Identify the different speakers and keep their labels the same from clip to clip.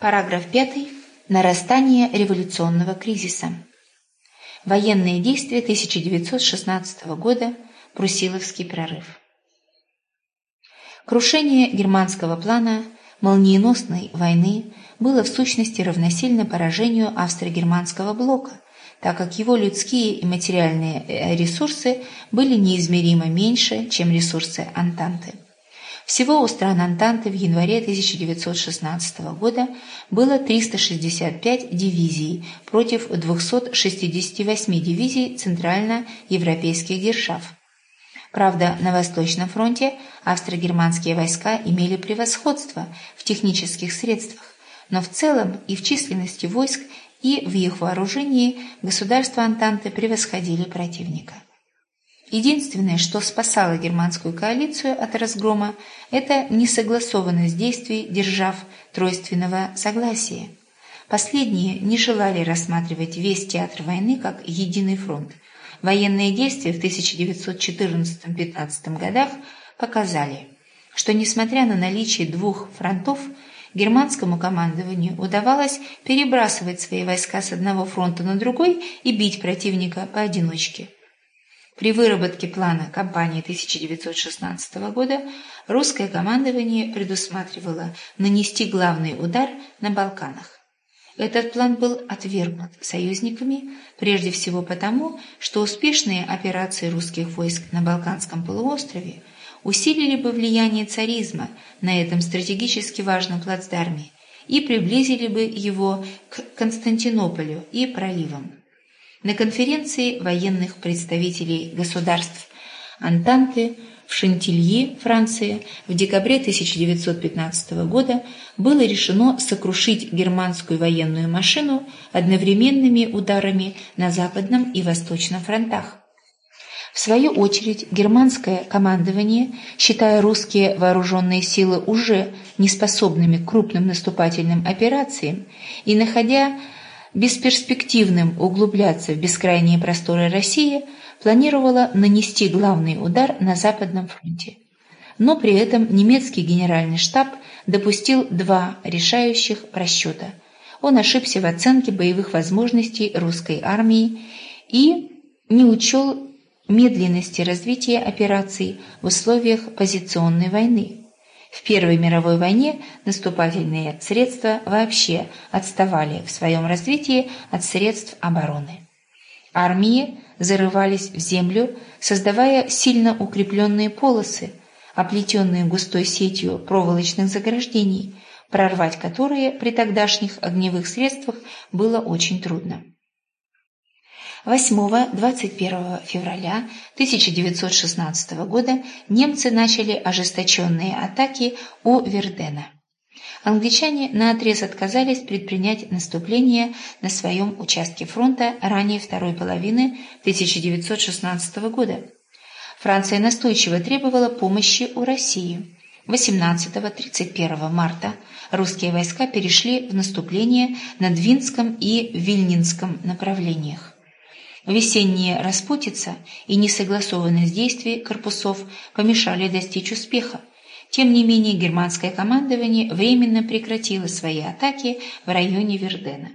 Speaker 1: Параграф 5. Нарастание революционного кризиса. Военные действия 1916 года. Брусиловский прорыв. Крушение германского плана молниеносной войны было в сущности равносильно поражению австро-германского блока, так как его людские и материальные э, ресурсы были неизмеримо меньше, чем ресурсы Антанты. Всего у стран Антанты в январе 1916 года было 365 дивизий против 268 дивизий центральноевропейских держав. Правда, на Восточном фронте австро-германские войска имели превосходство в технических средствах, но в целом и в численности войск, и в их вооружении государства Антанты превосходили противника. Единственное, что спасало германскую коалицию от разгрома, это несогласованность действий держав тройственного согласия. Последние не желали рассматривать весь театр войны как единый фронт. Военные действия в 1914-15 годах показали, что несмотря на наличие двух фронтов, германскому командованию удавалось перебрасывать свои войска с одного фронта на другой и бить противника поодиночке. При выработке плана кампании 1916 года русское командование предусматривало нанести главный удар на Балканах. Этот план был отвергнут союзниками, прежде всего потому, что успешные операции русских войск на Балканском полуострове усилили бы влияние царизма на этом стратегически важном плацдарме и приблизили бы его к Константинополю и проливам. На конференции военных представителей государств Антанты в Шантильи, Франция, в декабре 1915 года было решено сокрушить германскую военную машину одновременными ударами на Западном и Восточном фронтах. В свою очередь, германское командование, считая русские вооруженные силы уже неспособными к крупным наступательным операциям и находя бесперспективным углубляться в бескрайние просторы России, планировала нанести главный удар на Западном фронте. Но при этом немецкий генеральный штаб допустил два решающих просчета. Он ошибся в оценке боевых возможностей русской армии и не учел медленности развития операций в условиях позиционной войны. В Первой мировой войне наступательные средства вообще отставали в своем развитии от средств обороны. Армии зарывались в землю, создавая сильно укрепленные полосы, оплетенные густой сетью проволочных заграждений, прорвать которые при тогдашних огневых средствах было очень трудно. 8-21 февраля 1916 года немцы начали ожесточенные атаки у Вердена. Англичане наотрез отказались предпринять наступление на своем участке фронта ранее второй половины 1916 года. Франция настойчиво требовала помощи у России. 18-31 марта русские войска перешли в наступление на Двинском и Вильнинском направлениях. Весенняя распутица и несогласованность действий корпусов помешали достичь успеха. Тем не менее, германское командование временно прекратило свои атаки в районе Вердена.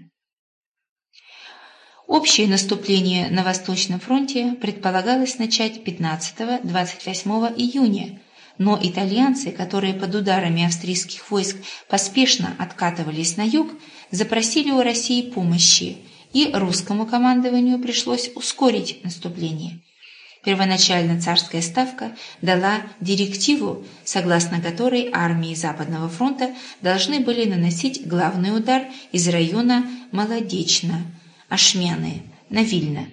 Speaker 1: Общее наступление на Восточном фронте предполагалось начать 15-28 июня, но итальянцы, которые под ударами австрийских войск поспешно откатывались на юг, запросили у России помощи – и русскому командованию пришлось ускорить наступление. Первоначально царская ставка дала директиву, согласно которой армии Западного фронта должны были наносить главный удар из района Молодечно, Ашмяны, на Вильно.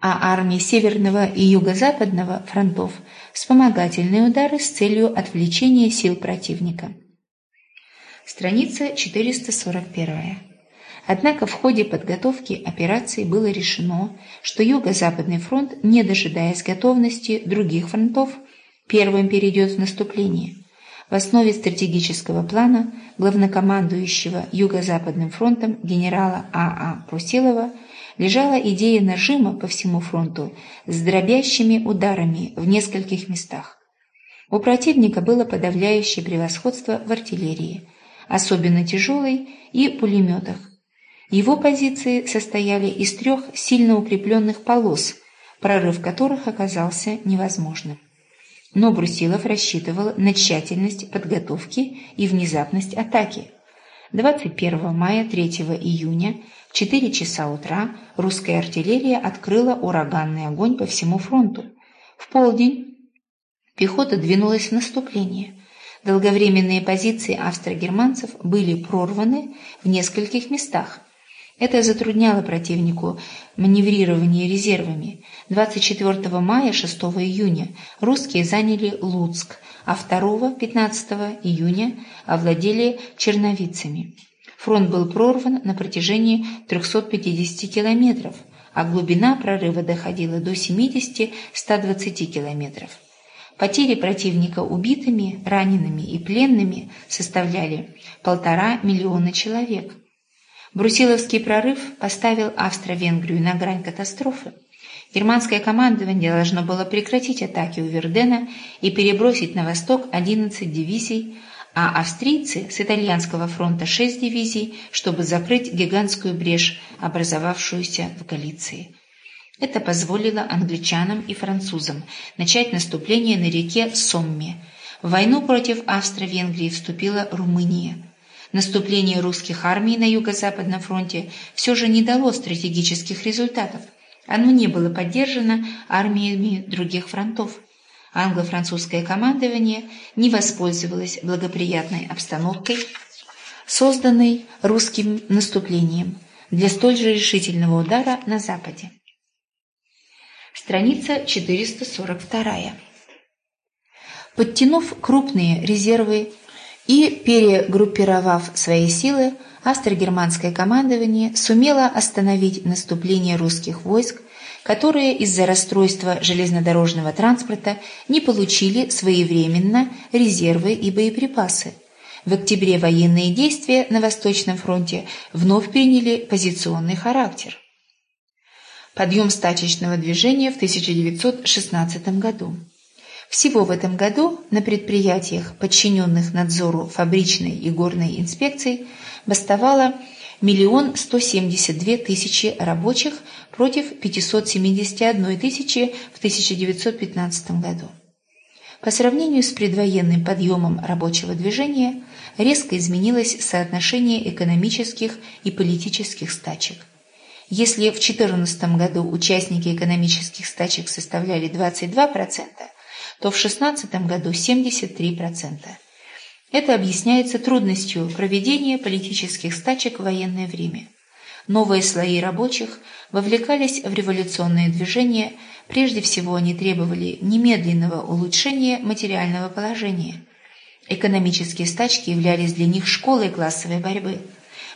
Speaker 1: А армии Северного и Юго-Западного фронтов – вспомогательные удары с целью отвлечения сил противника. Страница 441. Однако в ходе подготовки операции было решено, что Юго-Западный фронт, не дожидаясь готовности других фронтов, первым перейдет в наступление. В основе стратегического плана главнокомандующего Юго-Западным фронтом генерала А.А. А Прусилова лежала идея нажима по всему фронту с дробящими ударами в нескольких местах. У противника было подавляющее превосходство в артиллерии – особенно тяжелой, и пулеметах. Его позиции состояли из трех сильно укрепленных полос, прорыв которых оказался невозможным. Но Брусилов рассчитывал на тщательность подготовки и внезапность атаки. 21 мая 3 июня в 4 часа утра русская артиллерия открыла ураганный огонь по всему фронту. В полдень пехота двинулась в наступление. Долговременные позиции австро-германцев были прорваны в нескольких местах. Это затрудняло противнику маневрирование резервами. 24 мая 6 июня русские заняли Луцк, а 2-15 июня овладели Черновицами. Фронт был прорван на протяжении 350 километров, а глубина прорыва доходила до 70-120 километров. Потери противника убитыми, ранеными и пленными составляли полтора миллиона человек. Брусиловский прорыв поставил Австро-Венгрию на грань катастрофы. Германское командование должно было прекратить атаки у Вердена и перебросить на восток 11 дивизий, а австрийцы с итальянского фронта 6 дивизий, чтобы закрыть гигантскую брешь, образовавшуюся в Галиции. Это позволило англичанам и французам начать наступление на реке Сомме. В войну против Австро-Венгрии вступила Румыния. Наступление русских армий на Юго-Западном фронте все же не дало стратегических результатов. Оно не было поддержано армиями других фронтов. Англо-французское командование не воспользовалось благоприятной обстановкой, созданной русским наступлением для столь же решительного удара на Западе. Страница 442. Подтянув крупные резервы и перегруппировав свои силы, австро-германское командование сумело остановить наступление русских войск, которые из-за расстройства железнодорожного транспорта не получили своевременно резервы и боеприпасы. В октябре военные действия на Восточном фронте вновь приняли позиционный характер. Подъем стачечного движения в 1916 году. Всего в этом году на предприятиях, подчиненных надзору фабричной и горной инспекций, бастовало миллион сто семьдесят две тысячи рабочих против 571 тысячи в 1915 году. По сравнению с предвоенным подъемом рабочего движения резко изменилось соотношение экономических и политических стачек. Если в 2014 году участники экономических стачек составляли 22%, то в 2016 году 73%. Это объясняется трудностью проведения политических стачек в военное время. Новые слои рабочих вовлекались в революционные движения, прежде всего они требовали немедленного улучшения материального положения. Экономические стачки являлись для них школой классовой борьбы.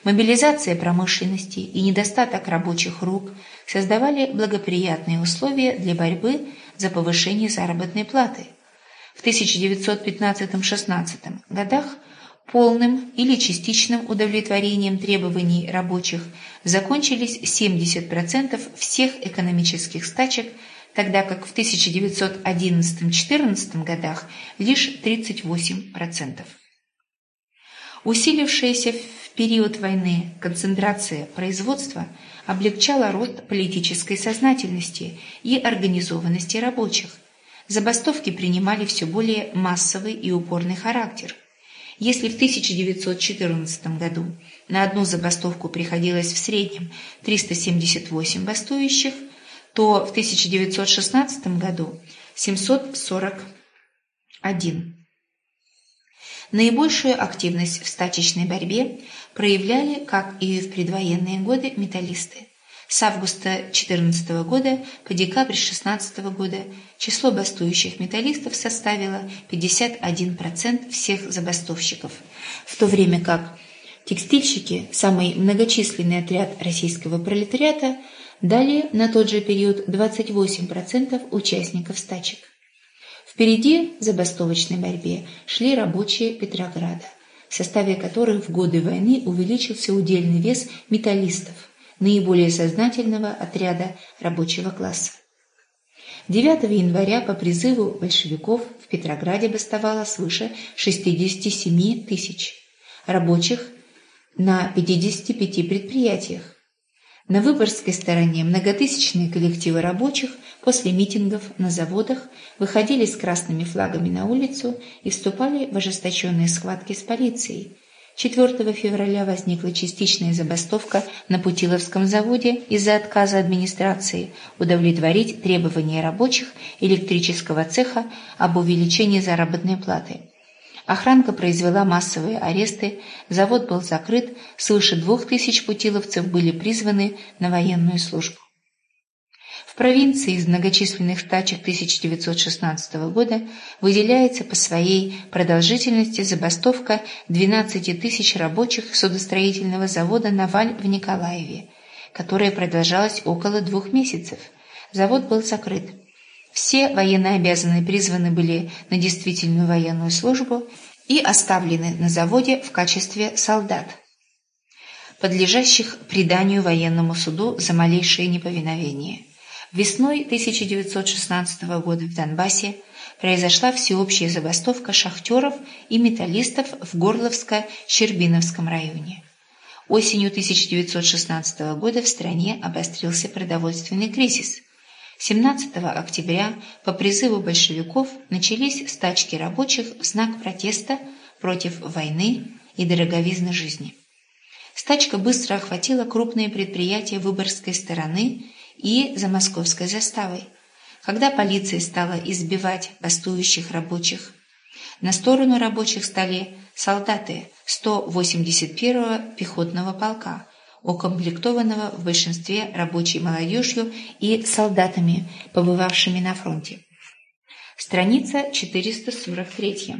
Speaker 1: Мобилизация промышленности и недостаток рабочих рук создавали благоприятные условия для борьбы за повышение заработной платы. В 1915-16 годах полным или частичным удовлетворением требований рабочих закончились 70% всех экономических стачек, тогда как в 1911-14 годах лишь 38%. Усилившаяся в период войны концентрация производства облегчала рост политической сознательности и организованности рабочих. Забастовки принимали все более массовый и упорный характер. Если в 1914 году на одну забастовку приходилось в среднем 378 бастующих, то в 1916 году 741. Наибольшую активность в стачечной борьбе проявляли, как и в предвоенные годы, металлисты. С августа 14 года по декабрь 16 года число бастующих металлистов составило 51% всех забастовщиков, в то время как текстильщики, самый многочисленный отряд российского пролетариата, дали на тот же период 28% участников стачек. Впереди забастовочной борьбе шли рабочие Петрограда, в составе которых в годы войны увеличился удельный вес металлистов, наиболее сознательного отряда рабочего класса. 9 января по призыву большевиков в Петрограде бастовало свыше 67 тысяч. рабочих на 55 предприятиях. На Выборгской стороне многотысячные коллективы рабочих после митингов на заводах выходили с красными флагами на улицу и вступали в ожесточенные схватки с полицией. 4 февраля возникла частичная забастовка на Путиловском заводе из-за отказа администрации удовлетворить требования рабочих электрического цеха об увеличении заработной платы. Охранка произвела массовые аресты, завод был закрыт, свыше двух тысяч путиловцев были призваны на военную службу. В провинции из многочисленных стачек 1916 года выделяется по своей продолжительности забастовка 12 тысяч рабочих судостроительного завода «Наваль» в Николаеве, которая продолжалась около двух месяцев. Завод был закрыт. Все военнообязанные призваны были на действительную военную службу и оставлены на заводе в качестве солдат, подлежащих преданию военному суду за малейшее неповиновение. Весной 1916 года в Донбассе произошла всеобщая забастовка шахтеров и металлистов в Горловско-Щербиновском районе. Осенью 1916 года в стране обострился продовольственный кризис. 17 октября по призыву большевиков начались стачки рабочих в знак протеста против войны и дороговизны жизни. Стачка быстро охватила крупные предприятия Выборгской стороны и за московской заставой. Когда полиция стала избивать бастующих рабочих, на сторону рабочих стали солдаты 181-го пехотного полка, укомплектованного в большинстве рабочей молодежью и солдатами, побывавшими на фронте. Страница 443.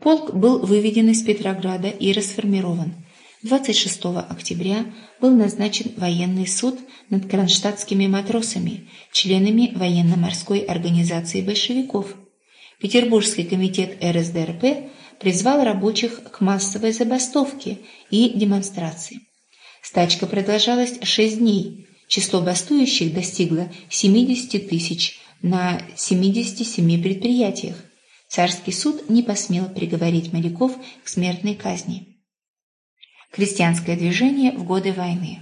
Speaker 1: Полк был выведен из Петрограда и расформирован. 26 октября был назначен военный суд над кронштадтскими матросами, членами военно-морской организации большевиков. Петербургский комитет РСДРП призвал рабочих к массовой забастовке и демонстрации. Стачка продолжалась шесть дней. Число бастующих достигло 70 тысяч на 77 предприятиях. Царский суд не посмел приговорить моряков к смертной казни. Крестьянское движение в годы войны.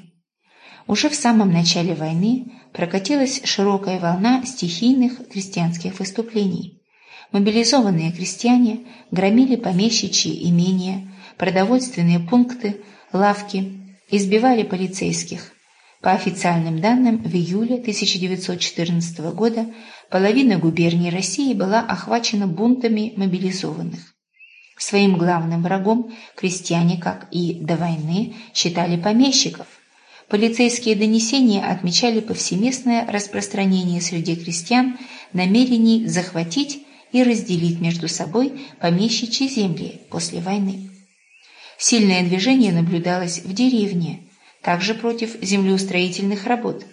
Speaker 1: Уже в самом начале войны прокатилась широкая волна стихийных крестьянских выступлений. Мобилизованные крестьяне громили помещичьи имения, продовольственные пункты, лавки, избивали полицейских. По официальным данным, в июле 1914 года половина губерний России была охвачена бунтами мобилизованных. Своим главным врагом крестьяне, как и до войны, считали помещиков. Полицейские донесения отмечали повсеместное распространение среди крестьян намерений захватить и разделить между собой помещичьи земли после войны. Сильное движение наблюдалось в деревне, также против землеустроительных работ.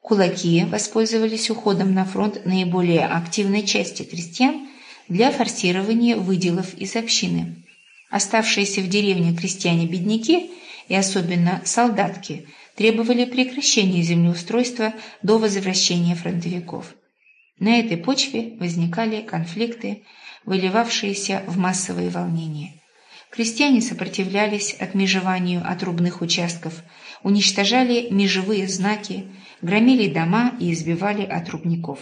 Speaker 1: Кулаки воспользовались уходом на фронт наиболее активной части крестьян для форсирования выделов из общины. Оставшиеся в деревне крестьяне-бедняки и особенно солдатки требовали прекращения землеустройства до возвращения фронтовиков. На этой почве возникали конфликты, выливавшиеся в массовые волнения. Крестьяне сопротивлялись отмежеванию отрубных участков, уничтожали межевые знаки, громили дома и избивали отрубников.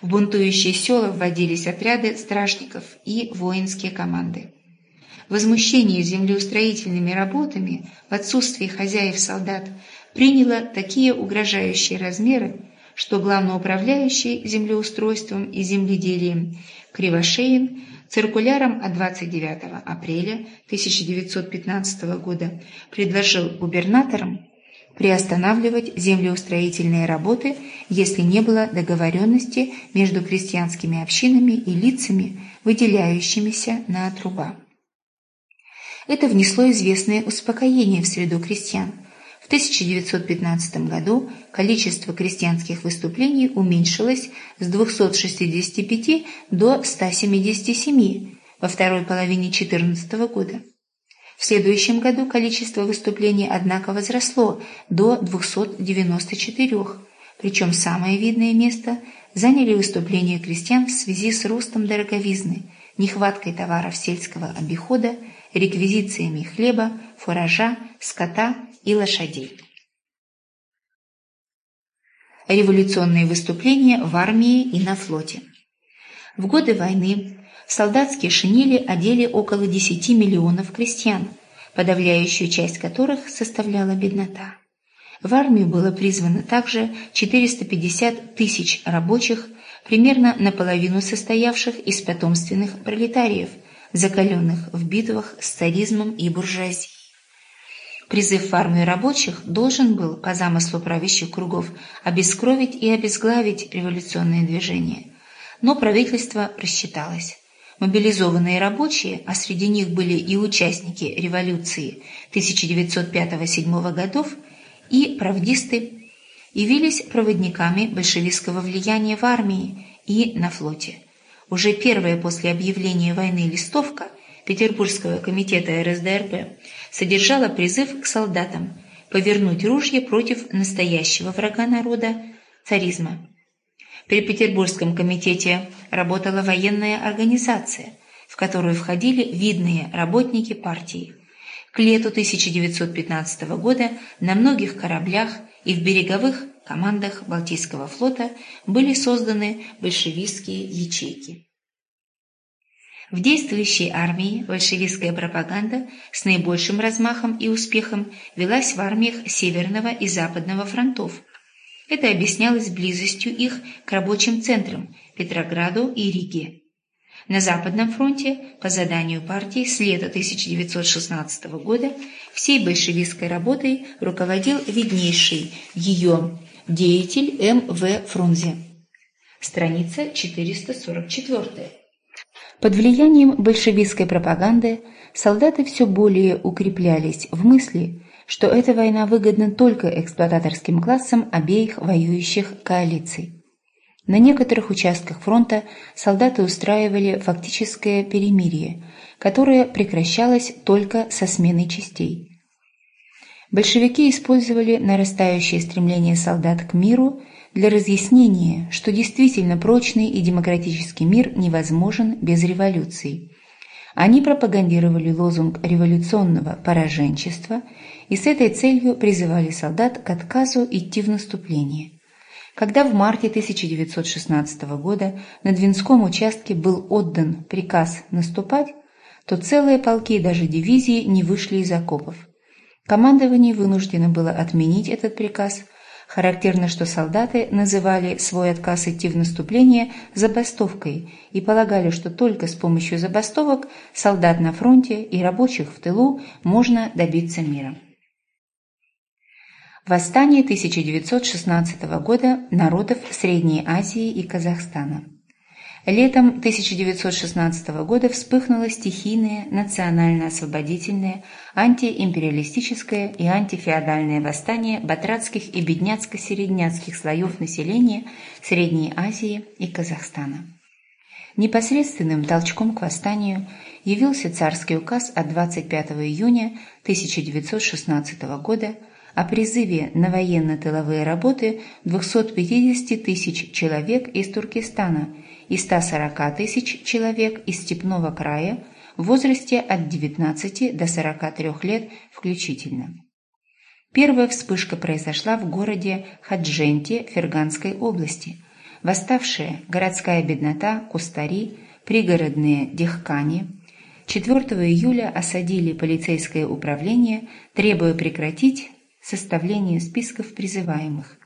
Speaker 1: В бунтующие села вводились отряды стражников и воинские команды. Возмущение землеустроительными работами в отсутствии хозяев-солдат приняло такие угрожающие размеры, что главноуправляющий землеустройством и земледелием Кривошеин циркуляром от 29 апреля 1915 года предложил губернаторам приостанавливать землеустроительные работы, если не было договоренности между крестьянскими общинами и лицами, выделяющимися на отруба. Это внесло известное успокоение в среду крестьян. В 1915 году количество крестьянских выступлений уменьшилось с 265 до 177 во второй половине 14 года. В следующем году количество выступлений, однако, возросло до 294, причем самое видное место заняли выступления крестьян в связи с ростом дороговизны, нехваткой товаров сельского обихода реквизициями хлеба, фуража, скота и лошадей. Революционные выступления в армии и на флоте. В годы войны солдатские шинели одели около 10 миллионов крестьян, подавляющую часть которых составляла беднота. В армию было призвано также 450 тысяч рабочих, примерно наполовину состоявших из потомственных пролетариев, закаленных в битвах с царизмом и буржуазией. Призыв в армию рабочих должен был, по замыслу правящих кругов, обескровить и обезглавить революционные движения. Но правительство рассчиталось. Мобилизованные рабочие, а среди них были и участники революции 1905-1907 годов, и правдисты, явились проводниками большевистского влияния в армии и на флоте. Уже первая после объявления войны листовка Петербургского комитета РСДРП содержала призыв к солдатам повернуть ружье против настоящего врага народа – царизма. При Петербургском комитете работала военная организация, в которую входили видные работники партии. К лету 1915 года на многих кораблях и в береговых командах Балтийского флота были созданы большевистские ячейки. В действующей армии большевистская пропаганда с наибольшим размахом и успехом велась в армиях Северного и Западного фронтов, это объяснялось близостью их к рабочим центрам Петрограду и Риге. На Западном фронте по заданию партии с лета 1916 года всей большевистской работой руководил виднейший ее деятель М.В. Фрунзе. Страница 444. Под влиянием большевистской пропаганды солдаты все более укреплялись в мысли, что эта война выгодна только эксплуататорским классам обеих воюющих коалиций. На некоторых участках фронта солдаты устраивали фактическое перемирие, которое прекращалось только со сменой частей. Большевики использовали нарастающее стремление солдат к миру для разъяснения, что действительно прочный и демократический мир невозможен без революции. Они пропагандировали лозунг революционного пораженчества и с этой целью призывали солдат к отказу идти в наступление. Когда в марте 1916 года на Двинском участке был отдан приказ наступать, то целые полки и даже дивизии не вышли из окопов. Командование вынуждено было отменить этот приказ – Характерно, что солдаты называли свой отказ идти в наступление забастовкой и полагали, что только с помощью забастовок солдат на фронте и рабочих в тылу можно добиться мира. Восстание 1916 года народов Средней Азии и Казахстана. Летом 1916 года вспыхнуло стихийное национально-освободительное, антиимпериалистическое и антифеодальное восстание батрацких и бедняцко-середняцких слоев населения Средней Азии и Казахстана. Непосредственным толчком к восстанию явился царский указ от 25 июня 1916 года о призыве на военно-тыловые работы 250 тысяч человек из Туркестана – и 140 тысяч человек из Степного края в возрасте от 19 до 43 лет включительно. Первая вспышка произошла в городе Хадженте Ферганской области. Восставшая городская беднота, кустари, пригородные дехкани 4 июля осадили полицейское управление, требуя прекратить составление списков призываемых.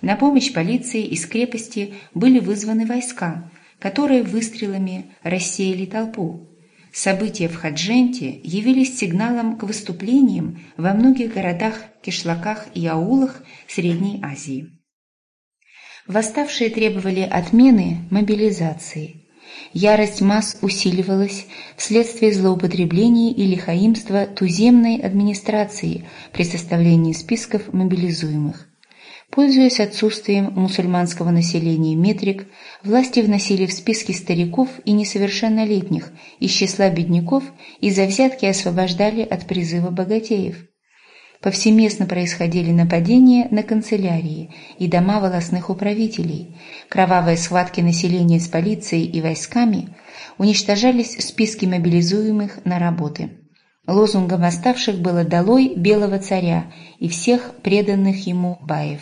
Speaker 1: На помощь полиции из крепости были вызваны войска, которые выстрелами рассеяли толпу. События в Хадженте явились сигналом к выступлениям во многих городах, кишлаках и аулах Средней Азии. Восставшие требовали отмены мобилизации. Ярость масс усиливалась вследствие злоупотреблений и лихаимства туземной администрации при составлении списков мобилизуемых. Пользуясь отсутствием мусульманского населения метрик, власти вносили в списки стариков и несовершеннолетних из числа бедняков и за взятки освобождали от призыва богатеев. Повсеместно происходили нападения на канцелярии и дома волосных управителей, кровавые схватки населения с полицией и войсками, уничтожались списки мобилизуемых на работы. Лозунгом восставших было «Долой белого царя» и всех преданных ему баев.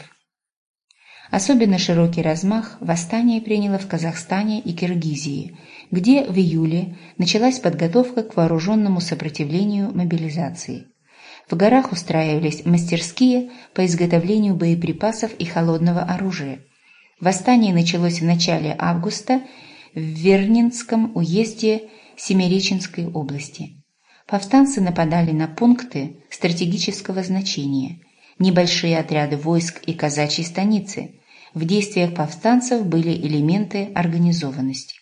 Speaker 1: Особенно широкий размах восстание приняло в Казахстане и Киргизии, где в июле началась подготовка к вооруженному сопротивлению мобилизации. В горах устраивались мастерские по изготовлению боеприпасов и холодного оружия. Восстание началось в начале августа в Вернинском уезде Семиреченской области. Повстанцы нападали на пункты стратегического значения, небольшие отряды войск и казачьи станицы, в действиях повстанцев были элементы организованности.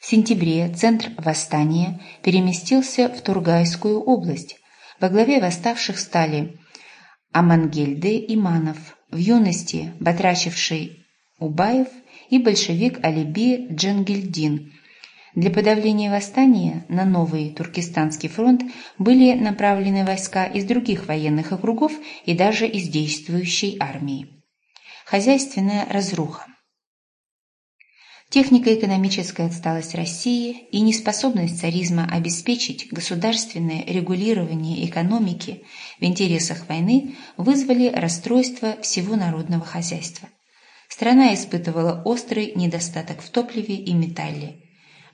Speaker 1: В сентябре центр восстания переместился в Тургайскую область. Во главе восставших стали Амангельды Иманов, в юности батрачивший Убаев и большевик Алиби Джангельдин. Для подавления восстания на новый Туркестанский фронт были направлены войска из других военных округов и даже из действующей армии хозяйственная разруха. Технико-экономическая отсталость России и неспособность царизма обеспечить государственное регулирование экономики в интересах войны вызвали расстройство всего народного хозяйства. Страна испытывала острый недостаток в топливе и металле.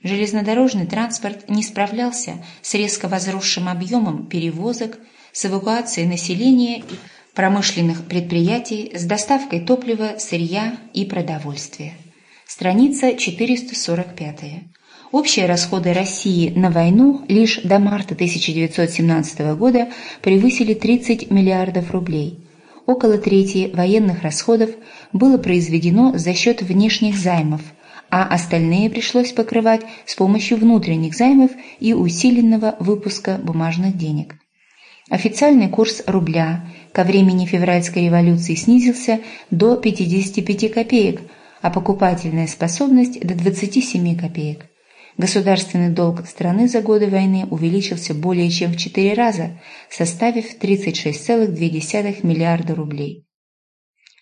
Speaker 1: Железнодорожный транспорт не справлялся с резко возросшим объемом перевозок, с эвакуацией населения и промышленных предприятий с доставкой топлива, сырья и продовольствия. Страница 445. Общие расходы России на войну лишь до марта 1917 года превысили 30 миллиардов рублей. Около трети военных расходов было произведено за счет внешних займов, а остальные пришлось покрывать с помощью внутренних займов и усиленного выпуска бумажных денег. Официальный курс рубля ко времени февральской революции снизился до 55 копеек, а покупательная способность до 27 копеек. Государственный долг страны за годы войны увеличился более чем в 4 раза, составив 36,2 миллиарда рублей.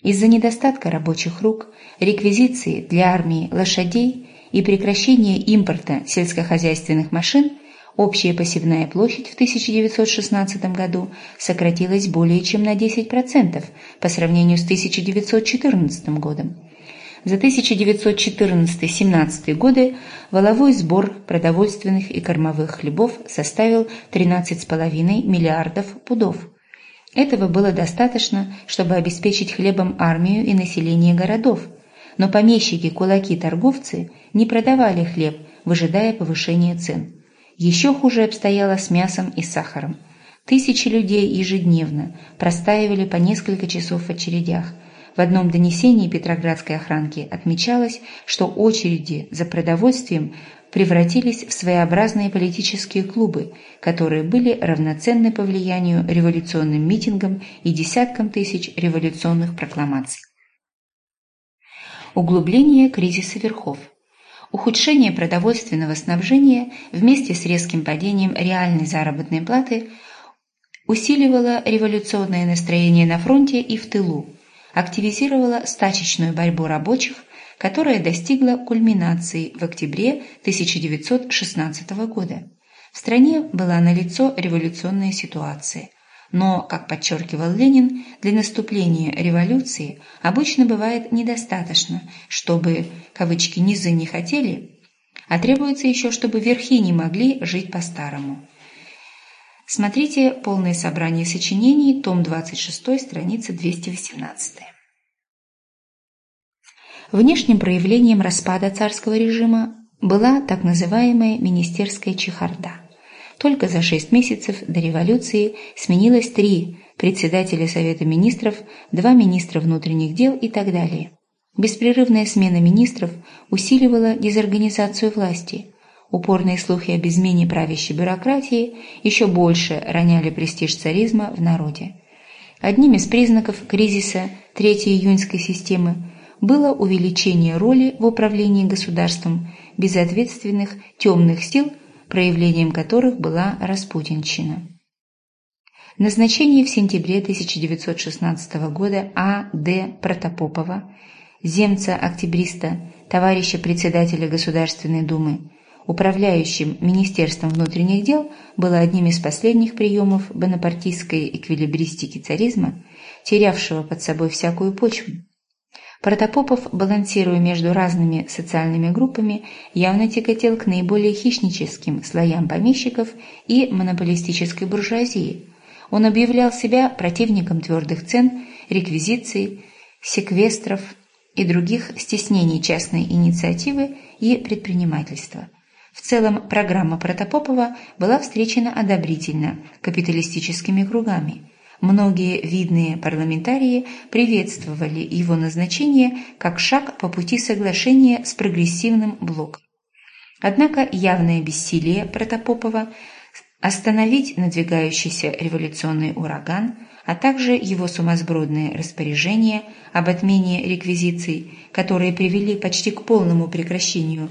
Speaker 1: Из-за недостатка рабочих рук, реквизиции для армии лошадей и прекращения импорта сельскохозяйственных машин – Общая посевная площадь в 1916 году сократилась более чем на 10% по сравнению с 1914 годом. За 1914-17 годы воловой сбор продовольственных и кормовых хлебов составил 13,5 миллиардов пудов. Этого было достаточно, чтобы обеспечить хлебом армию и население городов, но помещики, кулаки, торговцы не продавали хлеб, выжидая повышения цен. Еще хуже обстояло с мясом и сахаром. Тысячи людей ежедневно простаивали по несколько часов в очередях. В одном донесении Петроградской охранки отмечалось, что очереди за продовольствием превратились в своеобразные политические клубы, которые были равноценны по влиянию революционным митингам и десяткам тысяч революционных прокламаций. Углубление кризиса верхов – Ухудшение продовольственного снабжения вместе с резким падением реальной заработной платы усиливало революционное настроение на фронте и в тылу, активизировало стачечную борьбу рабочих, которая достигла кульминации в октябре 1916 года. В стране была налицо революционная ситуация – но, как подчеркивал Ленин, для наступления революции обычно бывает недостаточно, чтобы, кавычки, «низы не хотели», а требуется еще, чтобы верхи не могли жить по-старому. Смотрите полное собрание сочинений, том 26, страница 218. Внешним проявлением распада царского режима была так называемая министерская чехарда – только за шесть месяцев до революции сменилось три председателя Совета министров, два министра внутренних дел и так далее. Беспрерывная смена министров усиливала дезорганизацию власти. Упорные слухи об измене правящей бюрократии еще больше роняли престиж царизма в народе. Одним из признаков кризиса Третьей июньской системы было увеличение роли в управлении государством безответственных темных сил проявлением которых была распутинщина. Назначение в сентябре 1916 года А. Д. Протопопова, земца-октябриста, товарища председателя Государственной Думы, управляющим Министерством внутренних дел, было одним из последних приемов бонапартийской эквилибристики царизма, терявшего под собой всякую почву. Протопопов, балансируя между разными социальными группами, явно тяготел к наиболее хищническим слоям помещиков и монополистической буржуазии. Он объявлял себя противником твердых цен, реквизиций, секвестров и других стеснений частной инициативы и предпринимательства. В целом, программа Протопопова была встречена одобрительно капиталистическими кругами – Многие видные парламентарии приветствовали его назначение как шаг по пути соглашения с прогрессивным блоком. Однако явное бессилие Протопопова остановить надвигающийся революционный ураган, а также его сумасбродные распоряжения об отмене реквизиций, которые привели почти к полному прекращению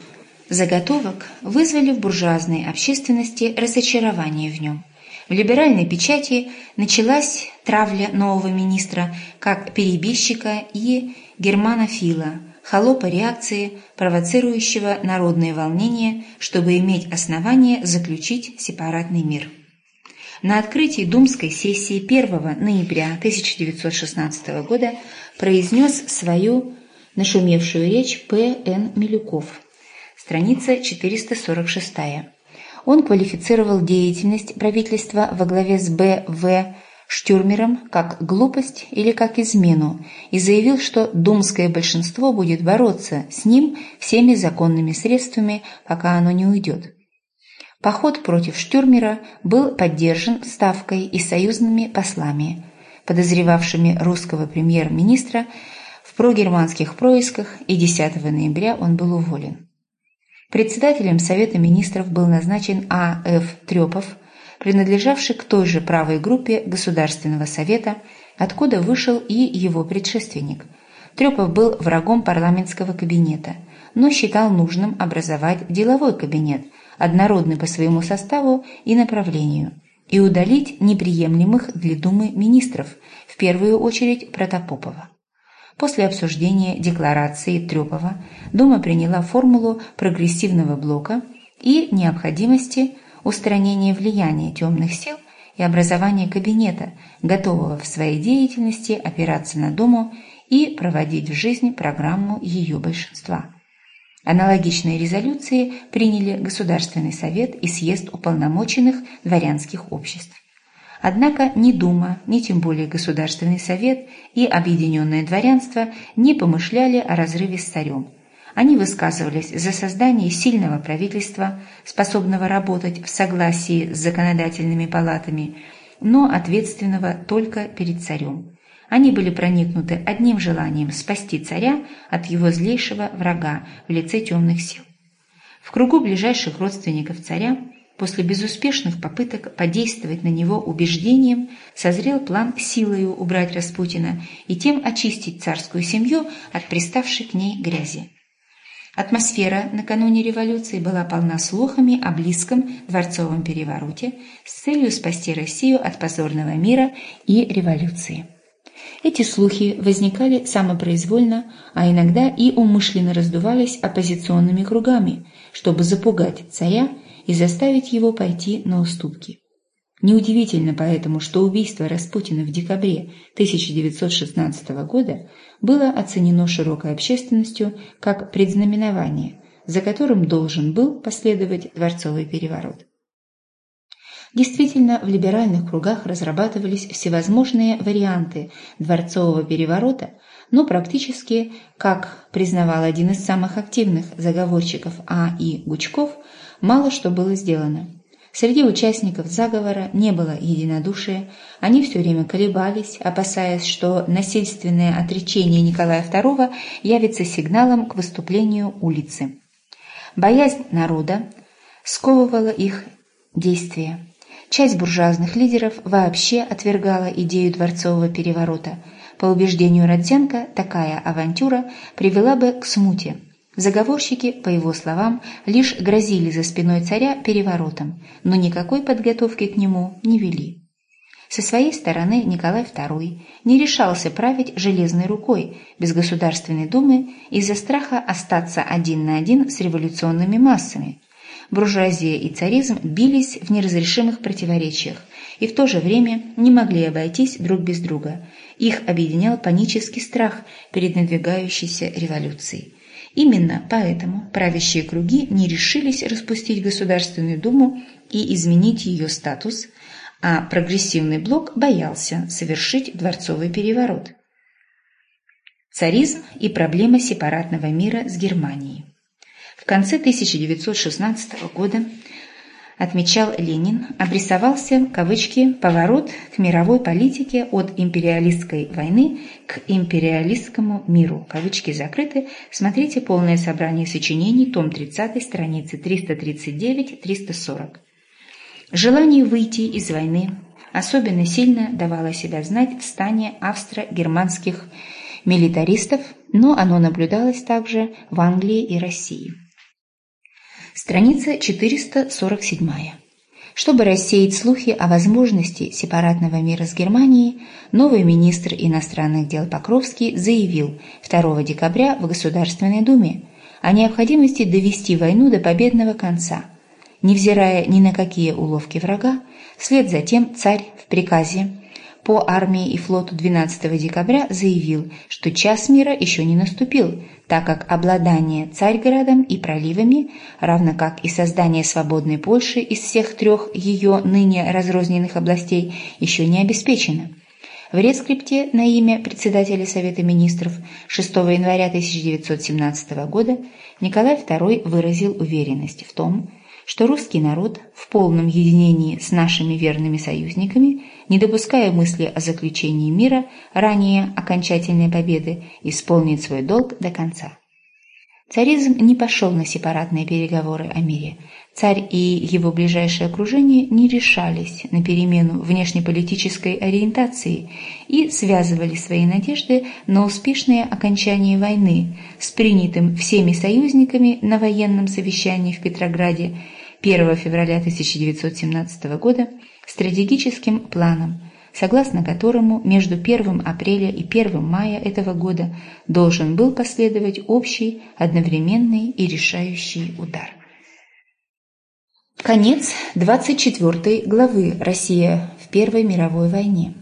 Speaker 1: заготовок, вызвали в буржуазной общественности разочарование в нем. В либеральной печати началась травля нового министра как перебежчика и германофила, холопа реакции, провоцирующего народные волнения, чтобы иметь основание заключить сепаратный мир. На открытии Думской сессии 1 ноября 1916 года произнес свою нашумевшую речь П. Н. Милюков, страница 446 он квалифицировал деятельность правительства во главе с Б. В. Штюрмером как глупость или как измену и заявил, что думское большинство будет бороться с ним всеми законными средствами, пока оно не уйдет. Поход против Штюрмера был поддержан Ставкой и союзными послами, подозревавшими русского премьер-министра в прогерманских происках, и 10 ноября он был уволен. Председателем Совета министров был назначен А. Ф. Трепов, принадлежавший к той же правой группе Государственного совета, откуда вышел и его предшественник. Трепов был врагом парламентского кабинета, но считал нужным образовать деловой кабинет, однородный по своему составу и направлению, и удалить неприемлемых для Думы министров, в первую очередь Протопопова. После обсуждения декларации Трепова Дума приняла формулу прогрессивного блока и необходимости устранения влияния темных сил и образования кабинета, готового в своей деятельности опираться на Думу и проводить в жизнь программу ее большинства. Аналогичные резолюции приняли Государственный совет и съезд уполномоченных дворянских обществ. Однако ни Дума, ни тем более Государственный совет и Объединенное дворянство не помышляли о разрыве с царем. Они высказывались за создание сильного правительства, способного работать в согласии с законодательными палатами, но ответственного только перед царем. Они были проникнуты одним желанием спасти царя от его злейшего врага в лице темных сил. В кругу ближайших родственников царя После безуспешных попыток подействовать на него убеждением, созрел план силою убрать Распутина и тем очистить царскую семью от приставшей к ней грязи. Атмосфера накануне революции была полна слухами о близком дворцовом перевороте с целью спасти Россию от позорного мира и революции. Эти слухи возникали самопроизвольно, а иногда и умышленно раздувались оппозиционными кругами, чтобы запугать царя и заставить его пойти на уступки. Неудивительно поэтому, что убийство Распутина в декабре 1916 года было оценено широкой общественностью как предзнаменование, за которым должен был последовать дворцовый переворот. Действительно, в либеральных кругах разрабатывались всевозможные варианты дворцового переворота, но практически, как признавал один из самых активных заговорщиков А. И. Гучков, мало что было сделано. Среди участников заговора не было единодушия, они все время колебались, опасаясь, что насильственное отречение Николая II явится сигналом к выступлению улицы. Боязнь народа сковывала их действия. Часть буржуазных лидеров вообще отвергала идею дворцового переворота. По убеждению Родзенко, такая авантюра привела бы к смуте – Заговорщики, по его словам, лишь грозили за спиной царя переворотом, но никакой подготовки к нему не вели. Со своей стороны Николай II не решался править железной рукой без Государственной Думы из-за страха остаться один на один с революционными массами. буржуазия и царизм бились в неразрешимых противоречиях и в то же время не могли обойтись друг без друга. Их объединял панический страх перед надвигающейся революцией. Именно поэтому правящие круги не решились распустить Государственную Думу и изменить ее статус, а прогрессивный блок боялся совершить дворцовый переворот. Царизм и проблема сепаратного мира с Германией. В конце 1916 года, отмечал Ленин, обрисовался, кавычки, «поворот к мировой политике от империалистской войны к империалистскому миру», кавычки закрыты, смотрите полное собрание сочинений, том 30, страницы 339-340. Желание выйти из войны особенно сильно давало себя знать в стане австро-германских милитаристов, но оно наблюдалось также в Англии и России. Страница 447. Чтобы рассеять слухи о возможности сепаратного мира с Германией, новый министр иностранных дел Покровский заявил 2 декабря в Государственной Думе о необходимости довести войну до победного конца. Невзирая ни на какие уловки врага, вслед за тем царь в приказе по армии и флоту 12 декабря заявил, что час мира еще не наступил, так как обладание Царьградом и проливами, равно как и создание свободной Польши из всех трех ее ныне разрозненных областей, еще не обеспечено. В рескрипте на имя председателя Совета Министров 6 января 1917 года Николай II выразил уверенность в том, что русский народ в полном единении с нашими верными союзниками, не допуская мысли о заключении мира ранее окончательной победы, исполнит свой долг до конца. Царизм не пошел на сепаратные переговоры о мире. Царь и его ближайшее окружение не решались на перемену внешнеполитической ориентации и связывали свои надежды на успешное окончание войны с принятым всеми союзниками на военном совещании в Петрограде 1 февраля 1917 года стратегическим планом, согласно которому между 1 апреля и 1 мая этого года должен был последовать общий, одновременный и решающий удар. Конец 24 главы «Россия в Первой мировой войне».